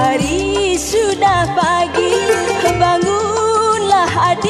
Hari sudah pagi Bangunlah adikku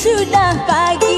Loncenglah berbunyi hari sudah pagi